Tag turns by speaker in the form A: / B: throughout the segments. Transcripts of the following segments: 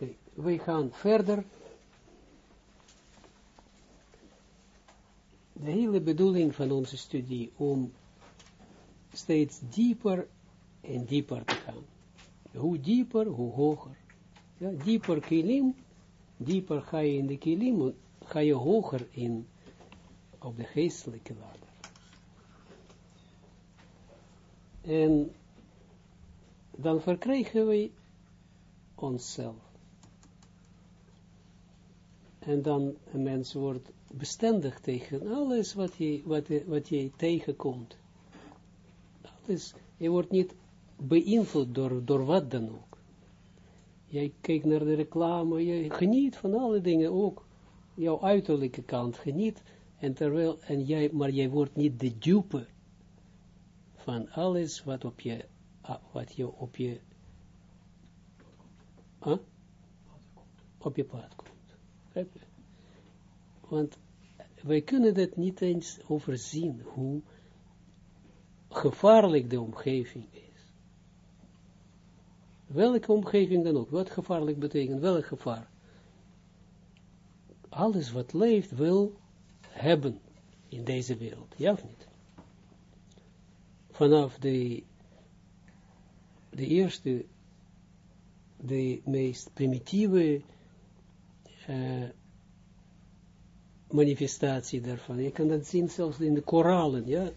A: Oké, wij gaan verder. De hele bedoeling van onze studie om steeds dieper en dieper te gaan. Hoe dieper, hoe hoger. Dieper kilim, dieper ga je in de kilim, ga je hoger in op de geestelijke ladder. En dan verkrijgen we onszelf. En dan een mens wordt bestendig tegen alles wat je, wat, wat je tegenkomt. Alles, je wordt niet beïnvloed door, door wat dan ook. Jij kijkt naar de reclame, je geniet van alle dingen ook. Jouw uiterlijke kant geniet, en terwijl, en jij, maar jij wordt niet de dupe van alles wat op je, ah, wat je op je, huh? op je pad Want wij kunnen dat niet eens overzien, hoe gevaarlijk de omgeving is. Welke omgeving dan ook, wat gevaarlijk betekent, welk gevaar. Alles wat leeft wil hebben in deze wereld, ja of niet? Vanaf de, de eerste, de meest primitieve manifestatie daarvan. Je kan dat zien zelfs in de koralen, ja.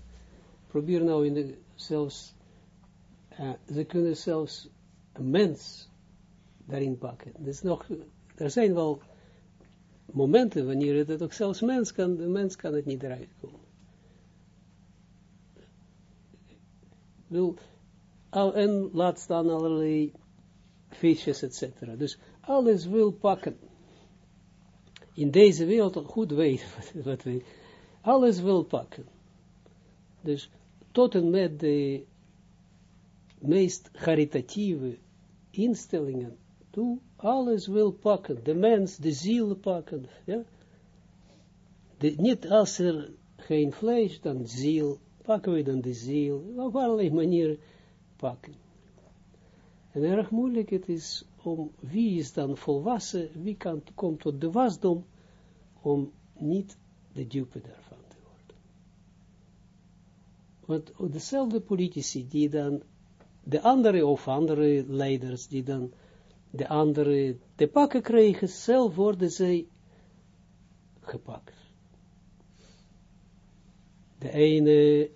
A: Probeer nou in de, zelfs, ze kunnen zelfs een mens daarin pakken. Nog, er zijn wel momenten wanneer het ook zelfs mens kan, de mens kan het niet eruit komen. Al, en laat staan allerlei visjes, etc. Dus alles wil pakken. In deze wereld goed weten wat, we, alles wil pakken. Dus tot en met de meest caritatieve instellingen toe, alles wil pakken, de mens, de ziel pakken, ja. Niet als er geen vlees, dan ziel, pakken we dan de ziel, op allerlei manieren pakken. En erg moeilijk het is om, wie is dan volwassen, wie kan, komt tot de wasdom, om niet de dupe daarvan te worden. Want dezelfde politici die dan, de andere of andere leiders die dan de andere te pakken kregen, zelf worden zij gepakt. De ene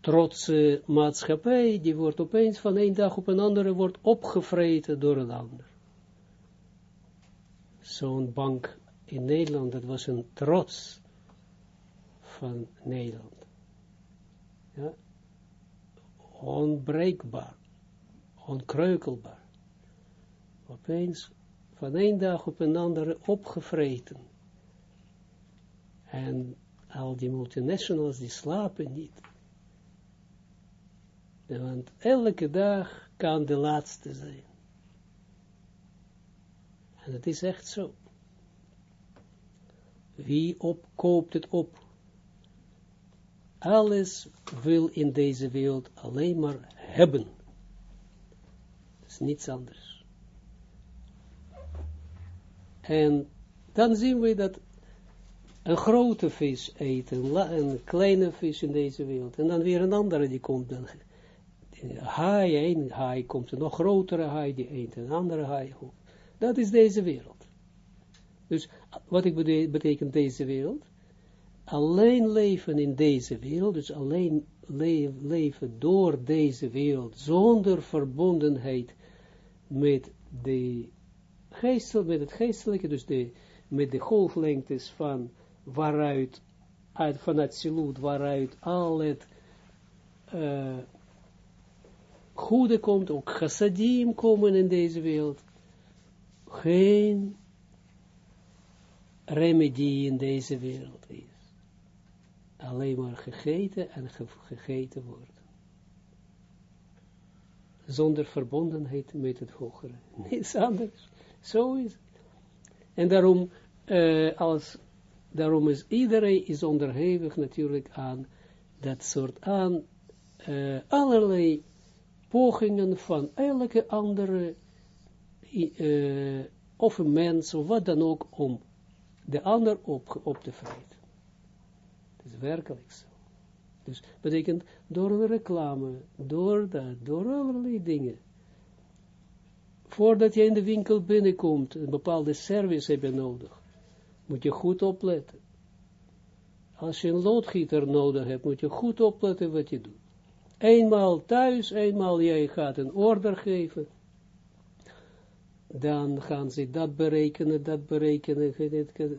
A: trotse maatschappij, die wordt opeens van een dag op een andere, wordt opgevreten door een ander. Zo'n bank in Nederland, dat was een trots van Nederland. Ja. Onbreekbaar onkreukelbaar. Opeens van een dag op een andere opgevreten. En al die multinationals die slapen niet. Want elke dag kan de laatste zijn. En het is echt zo. Wie opkoopt het op? Alles wil in deze wereld alleen maar hebben niets anders. En dan zien we dat een grote vis eet, een, kleine vis in deze wereld, en dan weer een andere die komt, dan haai, een haai komt, een nog grotere haai die eet, een andere haai. Dat is deze wereld. Dus wat ik betekent deze wereld? Alleen leven in deze wereld, dus alleen leven door deze wereld, zonder verbondenheid met de geestel, met het geestelijke, dus de, met de golflengtes van waaruit, uit, van het siloet, waaruit al het uh, goede komt, ook chassadim komen in deze wereld. Geen remedie in deze wereld is. Alleen maar gegeten en gegeten wordt zonder verbondenheid met het hogere. Niets anders. Zo is het. En daarom, uh, als, daarom is iedereen is onderhevig natuurlijk aan dat soort aan uh, allerlei pogingen van elke andere uh, of een mens, of wat dan ook, om de ander op, op te vreten. Het is werkelijk zo. Dus betekent door een reclame, door dat, door allerlei dingen. Voordat je in de winkel binnenkomt, een bepaalde service heb je nodig. Moet je goed opletten. Als je een loodgieter nodig hebt, moet je goed opletten wat je doet. Eenmaal thuis, eenmaal jij gaat een order geven, dan gaan ze dat berekenen, dat berekenen,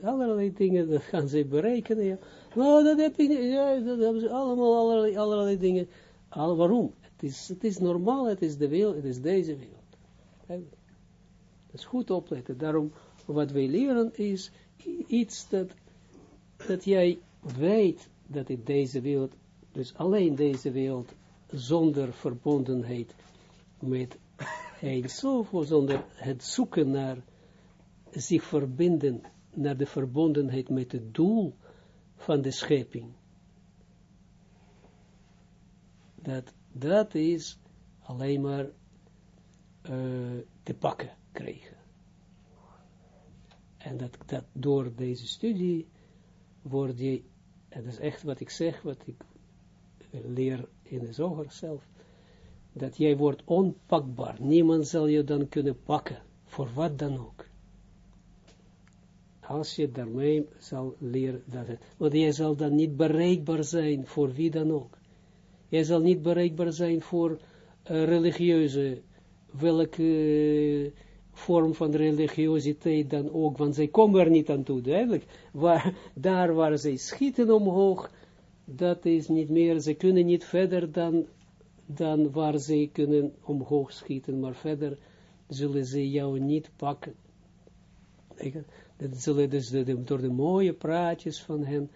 A: allerlei dingen, dat gaan ze berekenen. Nou, dat heb ik ja, dat hebben ze allemaal, allerlei, allerlei dingen. Al, waarom? Het is, het is normaal, het is de wereld, het is deze wereld. Dat is goed opletten. Daarom, wat wij leren is iets dat, dat jij weet dat in deze wereld, dus alleen deze wereld, zonder verbondenheid met zoveel, zonder het zoeken naar zich verbinden, naar de verbondenheid met het doel van de schepping. Dat, dat is alleen maar uh, te pakken krijgen. En dat, dat door deze studie word je, en dat is echt wat ik zeg, wat ik leer in de zoger zelf, dat jij wordt onpakbaar. Niemand zal je dan kunnen pakken, voor wat dan ook. Als je daarmee zal leren, dat het, want jij zal dan niet bereikbaar zijn voor wie dan ook. Jij zal niet bereikbaar zijn voor uh, religieuze, welke uh, vorm van religiositeit dan ook, want zij komen er niet aan toe, duidelijk. Waar, daar waar zij schieten omhoog, dat is niet meer, ze kunnen niet verder dan, dan waar zij kunnen omhoog schieten, maar verder zullen ze jou niet pakken. Dat zullen dus de, door de mooie praatjes van hen,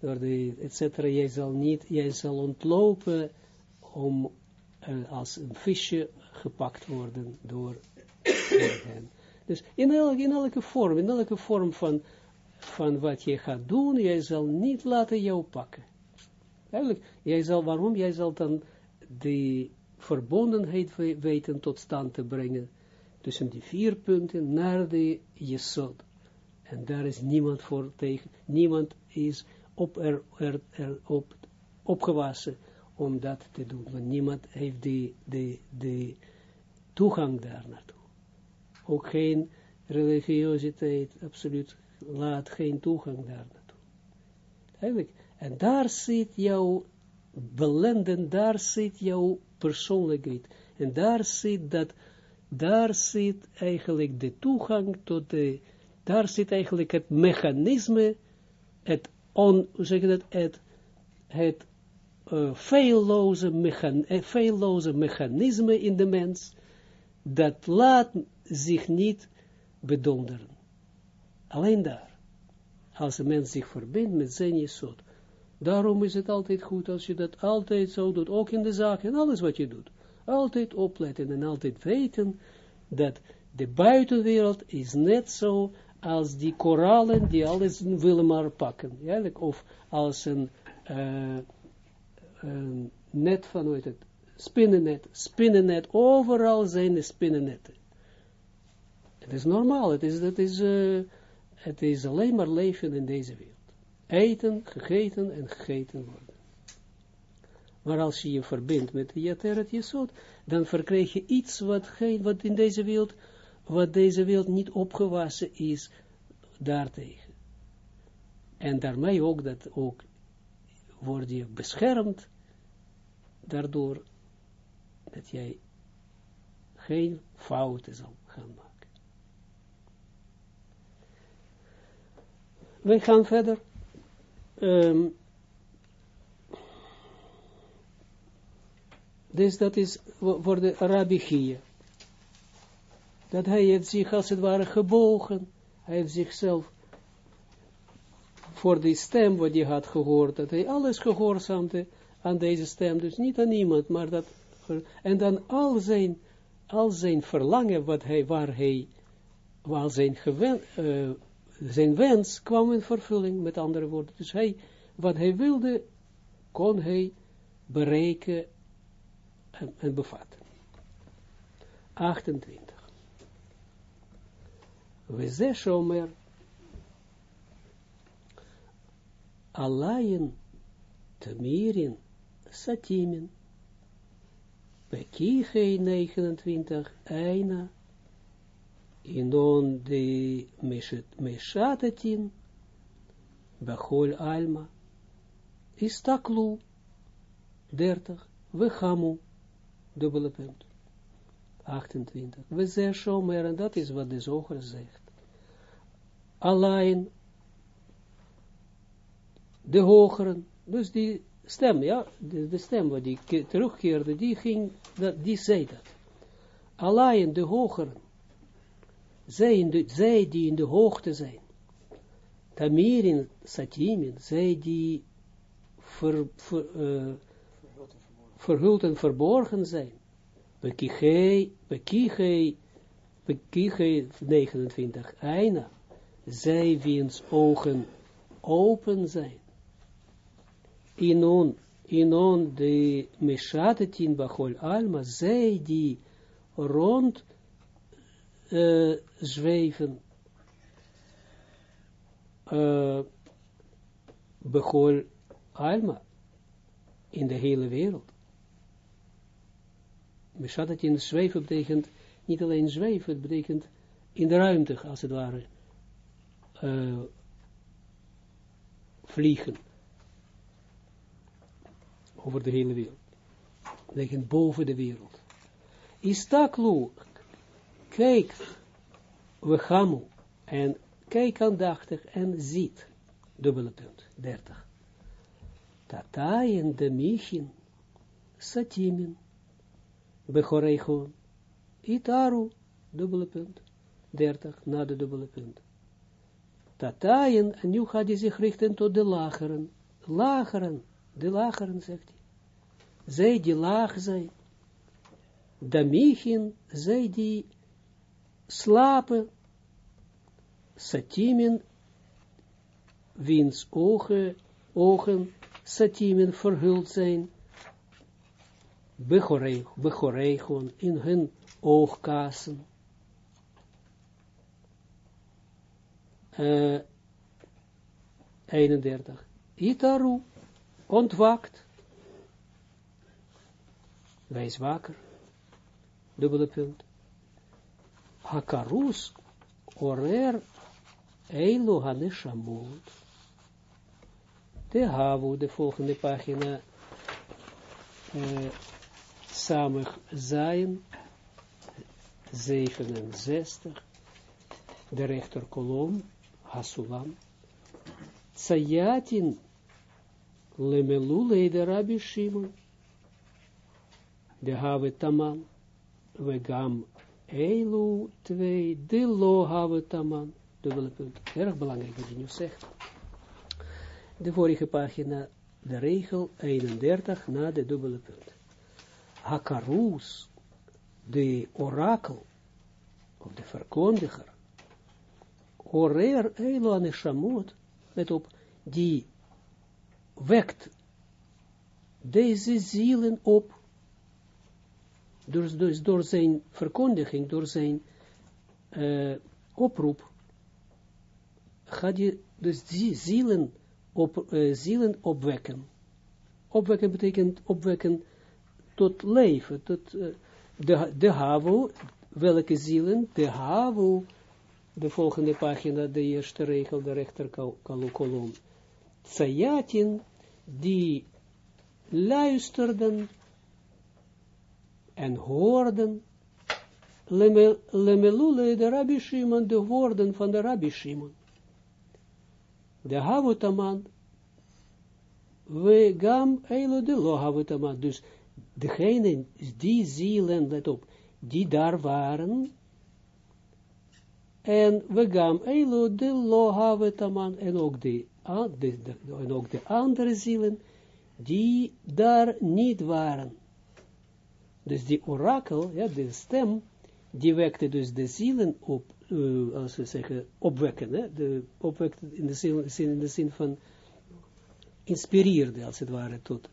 A: door de, et cetera, jij zal niet, jij zal ontlopen om uh, als een visje gepakt worden door, door hen. Dus in elke, in elke vorm, in elke vorm van, van wat je gaat doen, jij zal niet laten jou pakken. Eigenlijk, jij zal, waarom? Jij zal dan de verbondenheid weten tot stand te brengen tussen die vier punten naar de Jesod. En daar is niemand voor tegen, niemand is op er, op, opgewassen om dat te doen. Want niemand heeft de, de, de toegang daar naartoe. Ook geen religiositeit, absoluut, laat geen toegang daar naartoe. Eigenlijk, en daar zit jouw belenden, daar zit jouw persoonlijkheid. En daar zit dat, daar zit eigenlijk de toegang tot de, daar zit eigenlijk het mechanisme, het on, zeg dat, het, het uh, feilloze, mechan, feilloze mechanisme in de mens, dat laat zich niet bedonderen. Alleen daar. Als een mens zich verbindt met zijn jesot. Daarom is het altijd goed als je dat altijd zo doet, ook in de zaak en alles wat je doet. Altijd opletten en altijd weten dat de buitenwereld is net zo als die koralen die alles willen maar pakken. Ja, of als een, uh, een net van, hoe heet het, spinnennet, spinnennet, overal zijn de spinnennetten. Het is normaal, het is, het is, uh, het is alleen maar leven in deze wereld. Eten, gegeten en gegeten worden. Maar als je je verbindt met de Yateret Jesod, dan verkrijg je iets wat, geen, wat in deze wereld wat deze wereld niet opgewassen is daartegen. En daarmee ook dat ook word je beschermd daardoor dat jij geen fouten zal gaan maken. We gaan verder. Um, dus dat is voor de Arabië dat hij heeft zich als het ware gebogen, hij heeft zichzelf voor die stem wat hij had gehoord, dat hij alles gehoorzaamde aan deze stem, dus niet aan iemand, maar dat, en dan al zijn, al zijn verlangen, wat hij, waar hij, waar zijn, gewen, uh, zijn wens kwam in vervulling, met andere woorden, dus hij, wat hij wilde, kon hij bereiken en, en bevatten. 28. we ze shomer, alayin, tamirin, satimin, Bekiche 29, Eina, Inon de Meshatetin, Bechol Alma, Istaklu, 30, Wechamu, dubbele punt. 28. We zeggen shomer, en dat is wat de zoger zegt. Alleen de hogeren, dus die stem, ja, de, de stem wat die terugkeerde, die ging, dat, die zei dat. Alleen de hogeren, zij, in de, die in de hoogte zijn, Tamirin, Satimin, zij die ver, ver, uh, verhuld en verborgen zijn, Bekichei, Bekichei, Bekichei 29, Eina, zij wiens ogen open zijn, inon, inon de meshatetin bachol alma, zij die rond uh, zweven, uh, bechol alma, in de hele wereld. Meshatetin zweven betekent, niet alleen zweven, het betekent in de ruimte, als het ware, uh, vliegen over de hele wereld. Liggen boven de wereld. Istaklu, kijk, we gaan en kijk aandachtig en ziet, dubbele punt, 30. Tatayen de michin, satimin, bechoreichon, itaru, dubbele punt, 30, na de dubbele punt. Tatayen, en nu gaat hij zich richten tot de lageren, lageren, de lageren, zegt hij zij die laag zijn, damichin, zij die slapen, satimen, wiens ogen, ogen, satimen verhuld zijn, bechoregon in hun oogkassen. Uh, 31. Itaru ontwakt Wees wakker. Dubbele punt. Hakarus orer eilu haneshamot. De havu, de volgende pagina, uh, samig zijn, 67, de rechterkolom, hasulam, tsayatin, lemelule de rabbi Shimon, de have taman, we eilu twee, de lo taman, dubbele punt, erg belangrijk wat je nu zegt. De vorige pagina, de regel 31 na de dubbele punt. Hakarus, de orakel, of de verkondiger, orer eilu aneshamot, met op, die wekt deze zielen op, dus, door zijn verkondiging, door zijn uh, oproep, gaat je dus zielen, op, uh, zielen opwekken. Opwekken betekent opwekken tot leven, tot uh, de, de havo, welke zielen, de havo, de volgende pagina, de eerste regel, de rechter kolom, Tsayatin, die luisterden en hoorden lemelule de Rabbi Shimon, de woorden van de Rabbi Shimon. De Havutaman, we gam eilo de lo Havutaman. Dus degene, die zielen, let op, die daar waren, en we gam eilo de lo Havutaman, en ook en ook de andere zielen, die daar niet waren. Dus die orakel, ja, de stem, die wekte dus de zielen op, uh, als we zeggen, opwekken, hè? De, opwekte in de, zin, in de zin van inspireerde, als het ware, tot,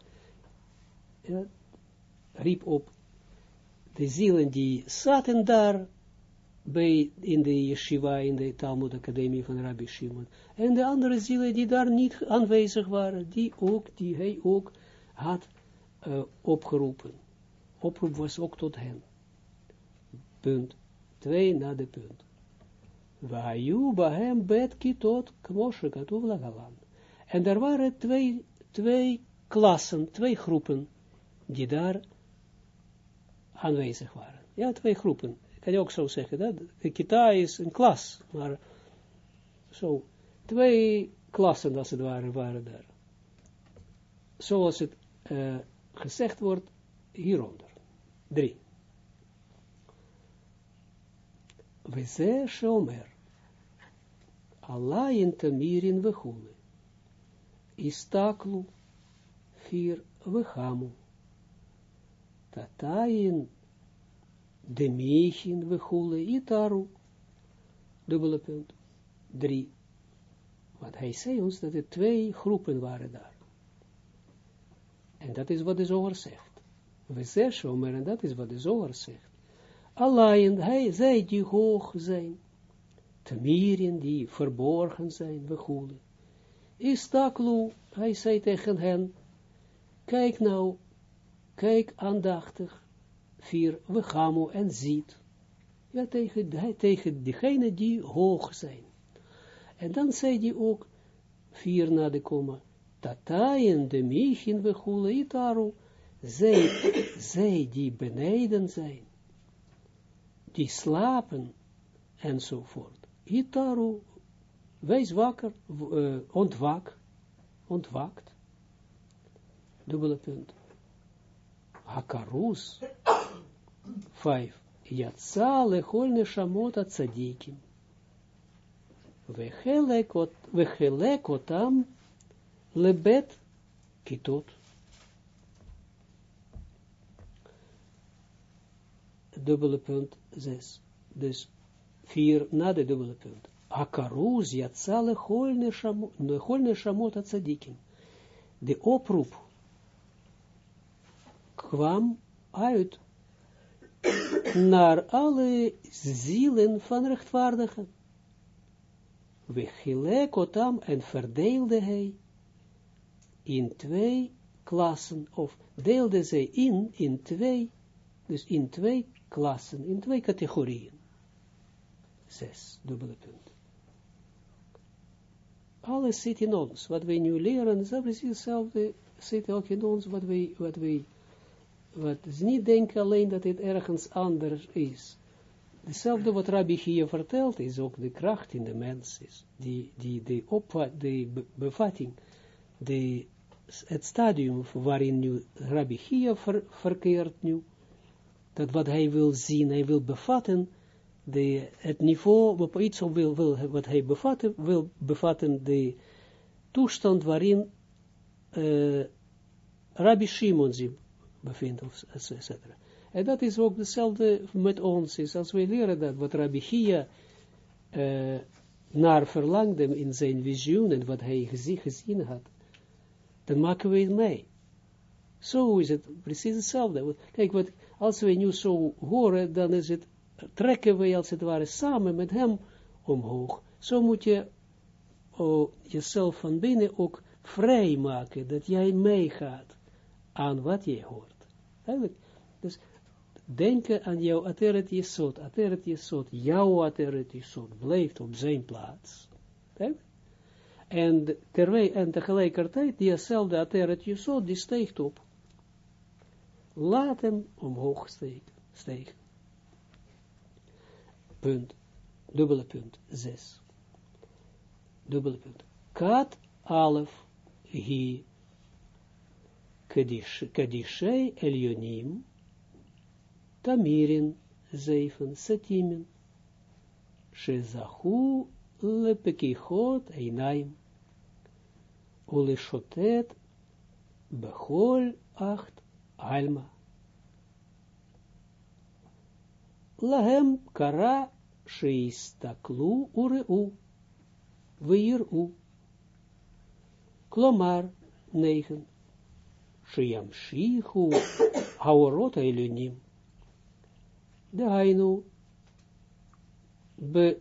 A: riep op de zielen die zaten daar, bij, in de yeshiva, in de Talmud Academie van Rabbi Shimon. En de andere zielen die daar niet aanwezig waren, die ook, die hij ook had uh, opgeroepen. Oproep was ook tot hen. Punt. Twee na de punt. Vayu bahem kmoshe katuv lagalan. En er waren twee, twee klassen, twee groepen, die daar aanwezig waren. Ja, twee groepen. Kan je ook zo zeggen, dat de kita is een klas, maar zo, twee klassen als het ware waren daar. Zoals het uh, gezegd wordt hieronder. Drie. We ze shomer. Allah in tamirin vechule. Istaklu. Vier vechamu. Tatayin de Mechin, Wechule, Itaru, dubbele punt, drie. Want hij zei ons dat er twee groepen waren daar. En dat is wat de zoger zegt. We zeggen, maar en dat is wat de zoger zegt. Alleen, hij, zij die hoog zijn, Tamirin die verborgen zijn, Wechule. Istaklu, hij zei tegen hen, kijk nou, kijk aandachtig, vier, we gaan en ziet. Ja, tegen, tegen diegene die hoog zijn. En dan zei hij ook, vier na de komma, tataien de michin we hule itaru, zij, zij die beneden zijn, die slapen, enzovoort. Itaru, wees wakker, uh, ontwak, ontwakt, dubbele punt. Hakarus, vijf. Yatsa lechol neshamot atzadikim. Vechelek otam lebet kitot. Dubbele punt zes. Dus vier na de dubbele punt. Akaruz yatsa lechol neshamot atzadikim. De oproep kwam uit naar alle zielen van rechtvaardigen. We gelijk otam en verdeelde hij in twee klassen, of deelde zij in, in twee, dus in twee klassen, in twee categorieën. Zes, dubbele punt. Alles zit in ons, wat wij nu leren, is precies hetzelfde, zit ook in ons, wat wij, wat wat is niet denken alleen dat het ergens anders is. Hetzelfde wat Rabbi hier vertelt, is ook de kracht in de mens, is die, die, de, opvat, de bevatting, de, het stadium waarin nu Rabbi hier ver, verkeert nu, dat wat hij wil zien, hij wil bevatten, de, het niveau, op iets wil, wil, wat hij bevatten, wil bevatten, de toestand waarin uh, Rabbi Shimon zich bevindt, etc. En dat is ook hetzelfde met ons, is als wij leren dat, wat Rabbi Chia uh, naar verlangde in zijn visioen en wat hij gezien had, dan maken we het mee. Zo is het precies hetzelfde. Kijk, wat, als we nu zo horen, dan is het, trekken we als het ware samen met hem omhoog. Zo moet je oh, jezelf van binnen ook vrij maken, dat jij meegaat aan wat je hoort. Eigenlijk, dus denken aan jouw ateret jesot, ateret jesot, jouw ateret jesot, blijft op zijn plaats. En, terwijl, en tegelijkertijd, diezelfde ateret jesot, die steekt op. Laat hem omhoog steken. Punt. Dubbele punt. Zes. Dubbele punt. Kat alef hi Kadishei Elionim, Tamirin, zeven, Satimin, Shezahu, Lepekichot, Einaim, Uleshotet, Bechol, Acht, Alma. Lahem kara sheistaklu ureu, u. Klomar, negen. Shihu Haorot Elunim. De Hainu be,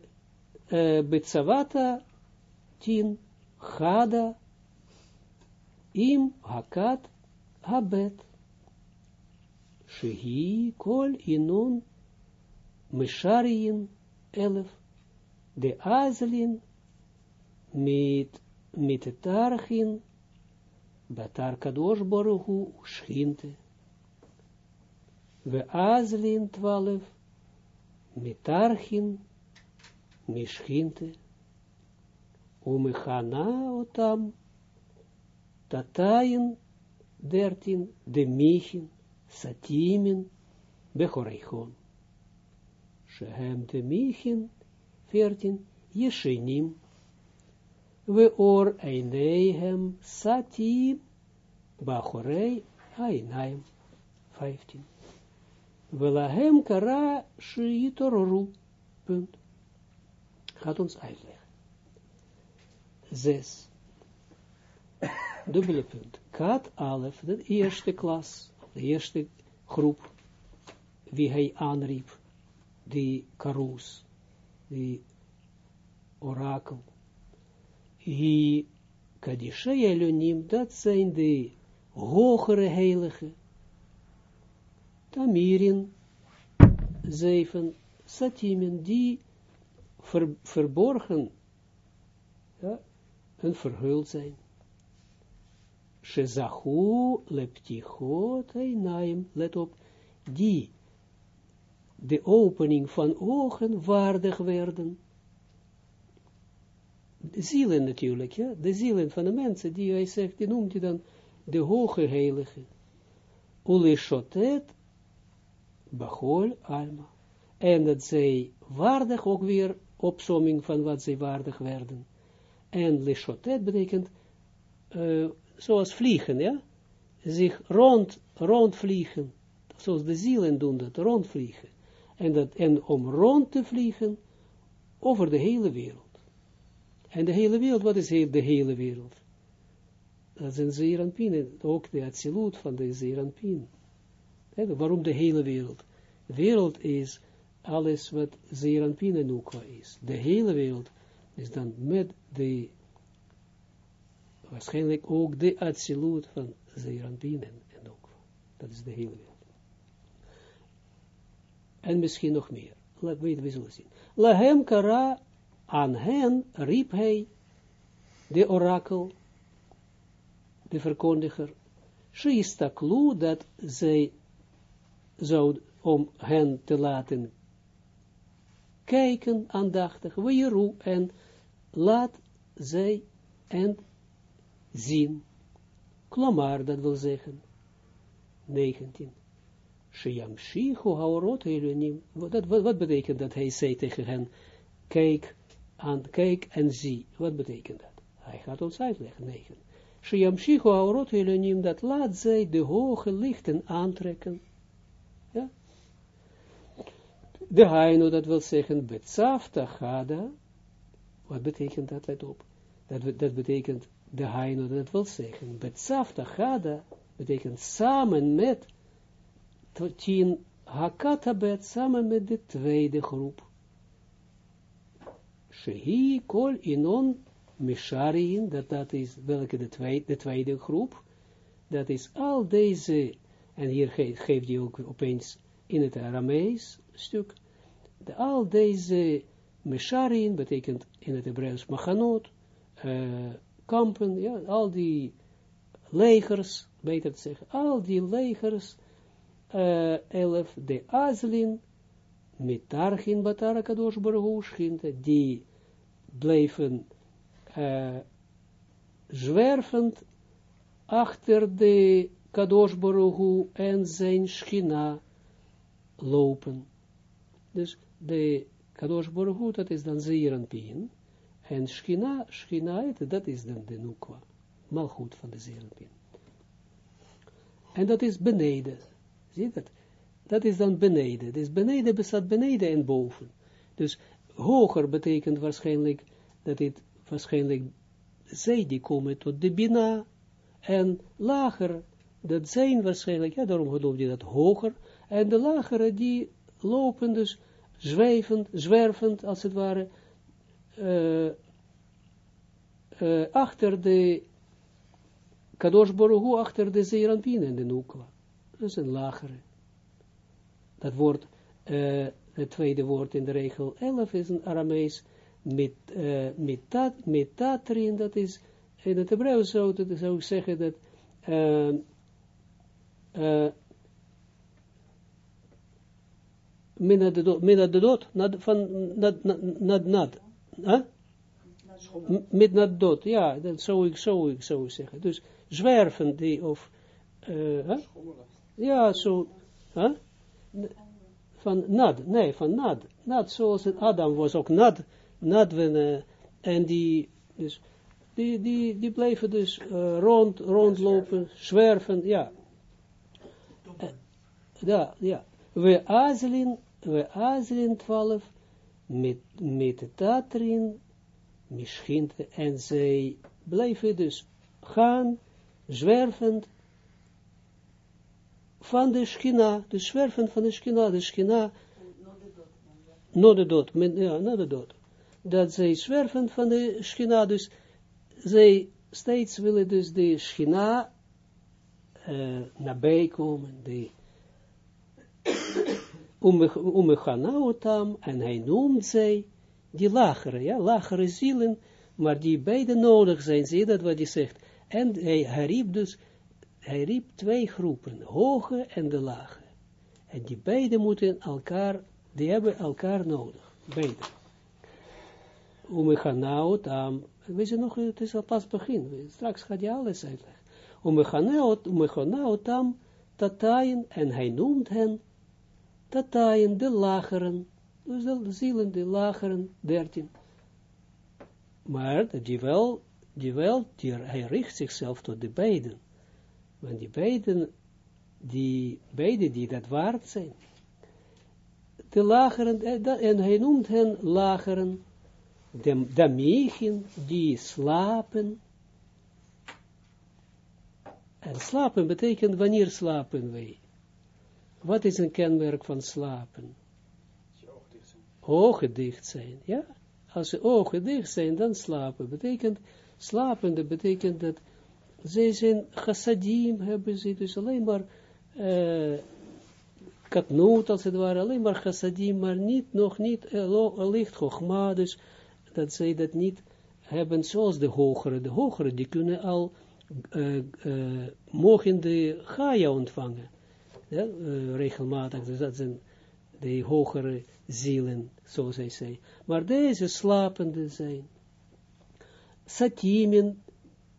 A: betzavata tin chada im hakat habet shehi kol inun misharin elef de azlin mit mit tarchin batar kadosh baruchu schinte we azlin twaalf mit tarchin mischinte umechana otam tatayin dertin de michin satimin bechoreichon shehem de michin veertien yeshenim we or eineihem satim bachorei ainaim vijftien Velahem kara shiitororu. Punt. Gaat ons uitleggen. Zes. Dubbele punt. Kat Alef, de eerste klas, de eerste groep, wie hij aanriep, die karoes, die orakel. Hi Kadisha Elonim, dat zijn de hogere heilige, Tamirin, zeven satimen, die ver, verborgen ja, en verhuld zijn. Shezahu leptichot einaim, let op, die de opening van ogen waardig werden. De zielen natuurlijk, ja, de zielen van de mensen, die hij zegt, die noemt hij dan de hoge heilige. Ule shotet bachol alma. En dat zij waardig ook weer opzomming van wat zij waardig werden. En lishotet betekent, uh, zoals vliegen, ja, zich rond, rondvliegen, zoals de zielen doen dat, rondvliegen. En, dat, en om rond te vliegen over de hele wereld. En de hele wereld, wat is de hele wereld? Dat is een zeeranpien, ook de absolute van de zeeranpien. Waarom de hele wereld? De wereld is alles wat Zeranpin en Nukwa is. De hele wereld is dan met de, waarschijnlijk ook de absolute van Zeranpin en Nukwa. Dat is de hele wereld. En misschien nog meer. Laat we we zullen zien. Lahem kara, aan hen riep hij, de orakel, de verkondiger, Shistaklu, dat zij zou, om hen te laten kijken aandachtig, weeru en laat zij en zien. Klomar, dat wil zeggen, 19. Shiam Shichu Haorot Elonim. Wat, betekent dat hij zei tegen hen, kijk, aan, kijk en zie. Wat betekent dat? Hij gaat ons uitleggen, 9. Shiam Shichu Haorot Elonim, dat laat zij de hoge lichten aantrekken. Ja, de haino, dat wil zeggen, betzafta gada, wat betekent dat, let op, dat, dat betekent, de haino, dat wil zeggen, betzafta gada, betekent samen met, tien hakatabet, samen met de tweede groep. Shehi kol inon misharin, dat dat is, welke de tweede, de tweede groep, dat is al deze, en hier geeft hij ook opeens in het Aramees stuk, de, al deze mesharin, betekent in het Hebreeuws machanot, uh, kampen, ja, al die legers, beter te zeggen, al die legers, uh, elf, de azlin, met batara kadosh die bleven uh, zwervend achter de kadosh en zijn schina lopen. Dus de Kadosh Baruch dat is dan Zeeranpien, en Schina, Schina, dat is dan de Nukwa, malgoed van de Zeeranpien. En dat is beneden, zie dat? Dat is dan beneden, dus beneden bestaat beneden en boven. Dus hoger betekent waarschijnlijk, dat het waarschijnlijk, zij die komen tot de Bina, en lager, dat zijn waarschijnlijk, ja, daarom geloof je dat hoger, en de lagere die lopen dus zwevend, zwervend, als het ware, achter de Kadosh achter de Zeranpin en de Nukwa. Dat is een lagere. Dat woord, het tweede woord in de regel 11 is een Aramees, met, uh, met, dat, met tatrin, dat is, in het Hebreeuws zou, zou ik zeggen dat, uh, uh, dood, van nad, nad, nad, nad. Huh? Met nad dood, ja, dat zou ik, zou ik, zou zeggen. Dus zwerven die, of, uh, huh? ja, zo, huh? van nad, nee, van nad, nad, zoals het Adam was ook nad, nad, uh, en die, dus, die, die, die bleven dus uh, rond, rondlopen, zwerven, ja. Uh, ja, ja. We azelen we azelen twaalf, met, met tatrin, misschien, en zij blijven dus gaan, zwervend, van de schina, de zwerven van de schina, de schina, no de dood, ja, no de dood, dat zij zwerven van de schina, dus zij steeds willen dus de schina uh, nabij komen, de Umechanautam, en hij noemt zij die lagere, ja, lagere zielen, maar die beide nodig zijn, zie je dat wat hij zegt. En hij, riep dus, hij riep twee groepen, hoge en de lage. En die beide moeten elkaar, die hebben elkaar nodig, beide. Umechanautam, weet je nog, het is al pas begin, straks gaat hij alles uitleggen. Umechanautam, tataien, en hij noemt hen, Tataien, de lageren, dus de zielen, de lageren, dertien. Maar die wel, die wel, die, hij richt zichzelf tot de beiden. Want die beiden, die beiden die dat waard zijn. De lageren, eh, en hij noemt hen lageren, de, megen, die slapen. En slapen betekent, wanneer slapen wij? Wat is een kenmerk van slapen? Ogen dicht zijn, ja. Als ze ogen dicht zijn, dan slapen. Betekent, slapen, dat betekent dat zij zijn chassadim, hebben ze dus alleen maar uh, katnoot, als het ware, alleen maar chassadim, maar niet, nog niet uh, licht chogma, dus dat zij dat niet hebben zoals de hogere. De hogere, die kunnen al, uh, mogen de Gaia ontvangen ja, uh, regelmatig, dus dat zijn de hogere zielen, zoals hij zei. Maar deze slapende zijn, satimen,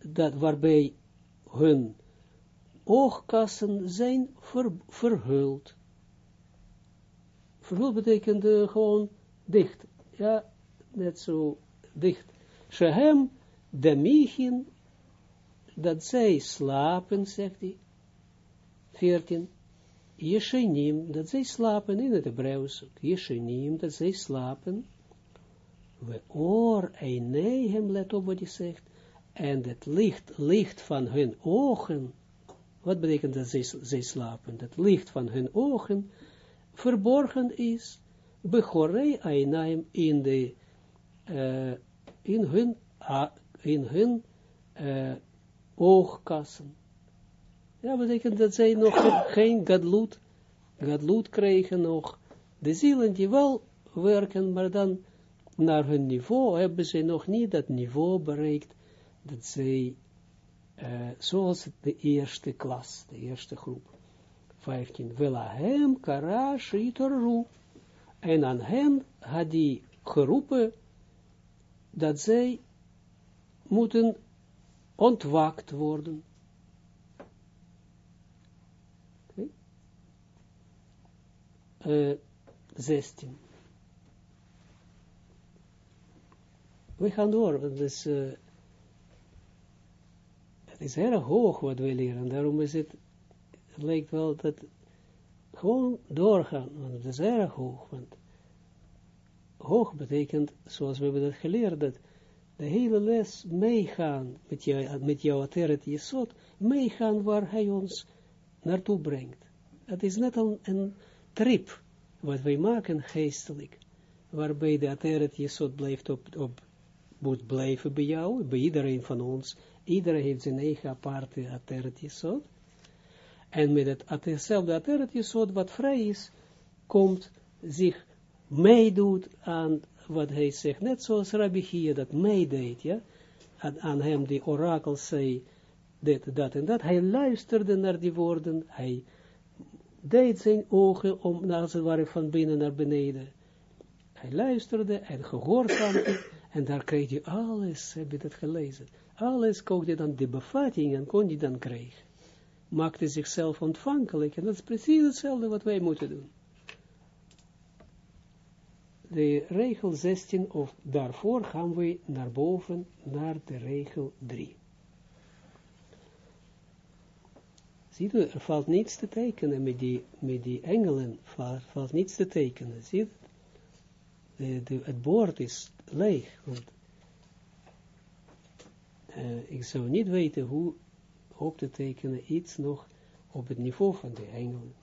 A: dat waarbij hun oogkassen zijn ver, verhuld. Verhuld betekent gewoon dicht, ja, net zo dicht. Shehem, de michin, dat zij slapen, zegt hij, 14, Jeshenim, dat zij slapen in het Hebreeuws, Jeshenim, dat zij slapen, we oor hem, let op wat hij zegt, en het licht, licht van hun ogen, wat betekent dat zij, slapen? Dat licht van hun ogen verborgen is, bechorei einaim in de, in hun, in hun oogkassen. Ja, betekent dat zij nog geen gadloed, gadloed krijgen nog. De zielen die wel werken, maar dan naar hun niveau hebben ze nog niet dat niveau bereikt, dat zij, uh, zoals de eerste klas, de eerste groep, 15, Velahem kara shitoru, en aan hen had hij geroepen, dat zij moeten ontwakt worden. Uh, 16. We gaan door, dus uh, het is erg hoog wat we leren, daarom is het, het lijkt wel dat gewoon doorgaan, want het is erg hoog, want hoog betekent, zoals we hebben dat geleerd, dat de hele les meegaan met, jou, met jouw ateret jesot, meegaan waar hij ons naartoe brengt. Het is net een, een trip, wat wij maken geestelijk, waarbij de ateret jesot blijft op, op, moet blijven bij jou, bij iedereen van ons, iedereen heeft zijn eigen aparte ateret jesot, en met het hetzelfde ateret jesot wat vrij is, komt zich meedoet aan wat hij zegt, net zoals Rabbi hier dat meedeed, ja, aan, aan hem die orakel zei, dit, dat en dat, hij luisterde naar die woorden, hij deed zijn ogen om, naar ze waren van binnen naar beneden, hij luisterde en gehoorzaamde, en daar kreeg hij alles, heb je dat gelezen, alles kon hij dan, de bevattingen kon hij dan krijgen, maakte zichzelf ontvankelijk, en dat is precies hetzelfde wat wij moeten doen. De regel 16, of daarvoor gaan we naar boven, naar de regel 3. Ziet u, er valt niets te tekenen met die, met die engelen, valt, valt niets te tekenen, ziet de, het bord is leeg, uh, ik zou niet weten hoe op te tekenen iets nog op het niveau van de engelen.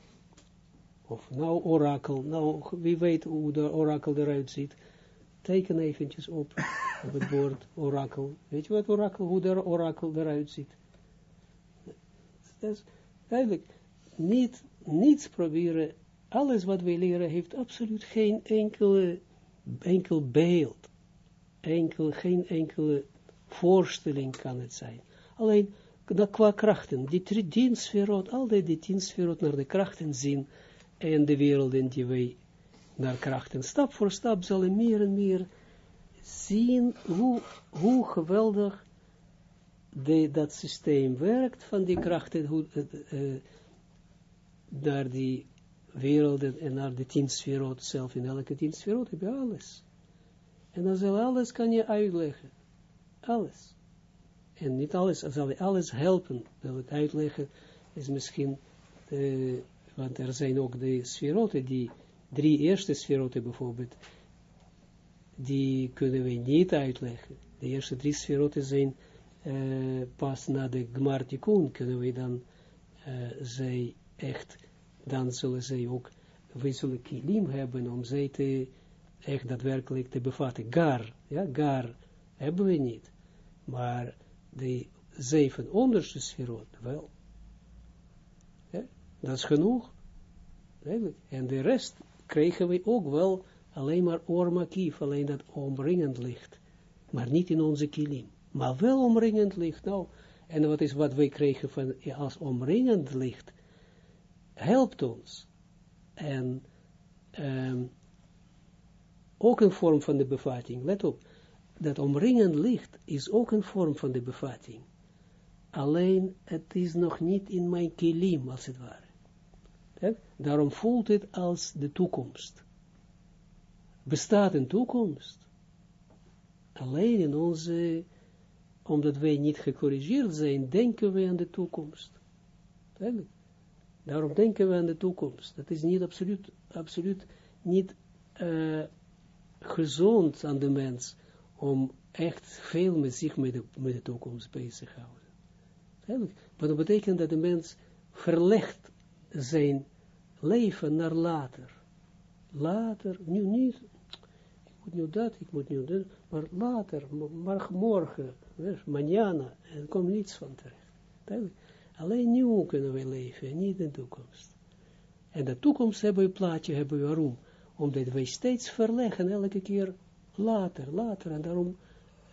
A: Of nou orakel, nou wie weet hoe de orakel eruit ziet. Teken eventjes op, op het bord, orakel. Weet je wat orakel, hoe de orakel eruit ziet? Dat is duidelijk. Niet, niets proberen, alles wat wij leren heeft absoluut geen enkele, enkel beeld. Enkel, geen enkele voorstelling kan het zijn. Alleen qua krachten, die dienstsferot, altijd die dienstsferot naar de krachten zien, en de werelden die wij naar krachten, stap voor stap zullen meer en meer zien hoe, hoe geweldig de, dat systeem werkt van die krachten, hoe, uh, naar die werelden en naar de tiensferot zelf. In elke tiensferot heb je alles. En dan zal alles kan je uitleggen. Alles. En niet alles, zal je alles helpen. Dat het uitleggen is misschien uh, want er zijn ook de sferoten, die drie eerste sferoten bijvoorbeeld, die kunnen we niet uitleggen. De eerste drie sferoten zijn uh, pas na de Gmartikun, kunnen we dan uh, zij echt, dan zullen zij ook, we zullen kilim hebben om zij te, echt daadwerkelijk te bevatten. Gar, ja, gar hebben we niet. Maar de zeven onderste sferot wel. Dat is genoeg. En de rest kregen we ook wel alleen maar oormakief, alleen dat omringend licht. Maar niet in onze kilim. Maar wel omringend licht. Nou, en wat is wat wij kregen van, als omringend licht? Helpt ons. En um, ook een vorm van de bevatting. Let op, dat omringend licht is ook een vorm van de bevatting. Alleen, het is nog niet in mijn kilim, als het ware. Daarom voelt het als de toekomst. Bestaat een toekomst. Alleen in onze, omdat wij niet gecorrigeerd zijn, denken we aan de toekomst. Daarom denken we aan de toekomst. Dat is niet absoluut, absoluut niet uh, gezond aan de mens om echt veel met zich met de, met de toekomst bezig te houden. Maar dat betekent dat de mens verlegt zijn leven naar later. Later, nu niet, ik moet nu dat, ik moet nu dat, maar later, maar morgen, manjana, er komt niets van terecht. Alleen nu kunnen we leven, niet in de toekomst. En de toekomst hebben we plaatje, hebben we waarom? Omdat wij steeds verleggen, elke keer later, later, en daarom,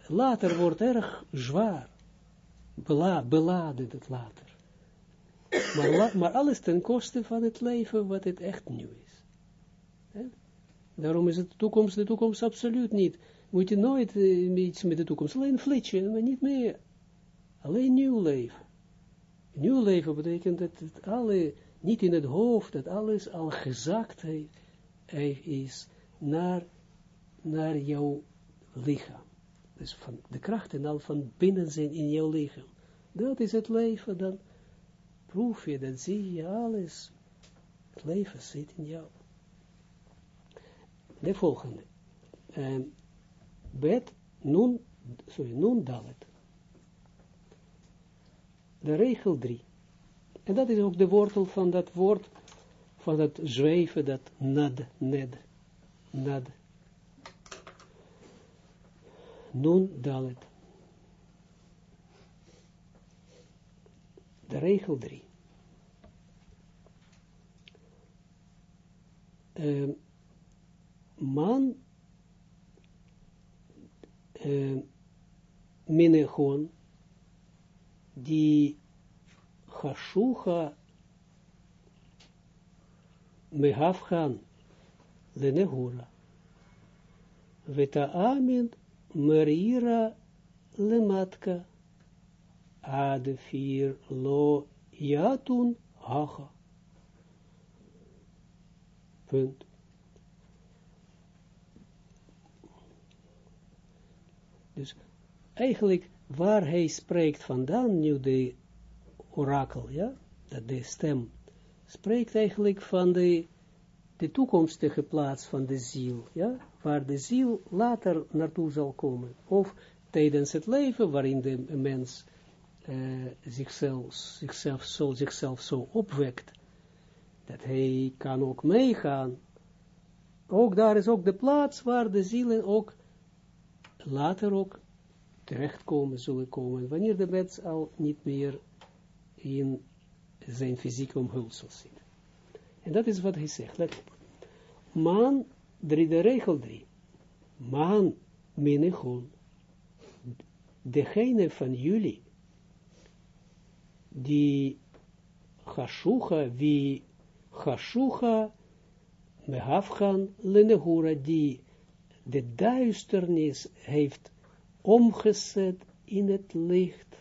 A: later wordt erg zwaar, Bela, beladen het later. Maar, maar alles ten koste van het leven wat het echt nieuw is. Daarom is het de toekomst, de toekomst absoluut niet. Moet je nooit uh, iets met de toekomst, alleen een flitsje, maar niet meer. Alleen nieuw leven. Nieuw leven betekent dat het alle, niet in het hoofd, dat alles al gezakt is naar, naar jouw lichaam. Dus van de krachten al van binnen zijn in jouw lichaam. Dat is het leven dan proef je, dan zie je alles. Het leven zit in jou. De volgende. Um, bet nun, sorry, nun dalet. De regel 3. En dat is ook de wortel van dat woord van dat zweven, dat nad, ned, nad. Nun dalet. De regel 3. Uh, ehm, man uh, minnegon die Hashucha lenehura. Veta amin merira lematka. Ade vier lo jatun hacha. Punt. Dus eigenlijk waar hij spreekt vandaan, nu de orakel, ja, dat de stem spreekt eigenlijk van de, de toekomstige plaats van de ziel, ja, waar de ziel later naartoe zal komen, of tijdens het leven waarin de mens uh, zichzelf, zichzelf, zo, zichzelf zo opwekt, dat hij kan ook meegaan. Ook daar is ook de plaats waar de zielen ook later ook terechtkomen zullen komen, wanneer de mens al niet meer in zijn fysieke omhulsel zit. En dat is wat hij zegt. Let op. Man, drie, de regel. Man, minechon. Degene van jullie, die Hashucha, wie Hashucha, mehafgan lenehura, die de duisternis heeft omgezet in het licht.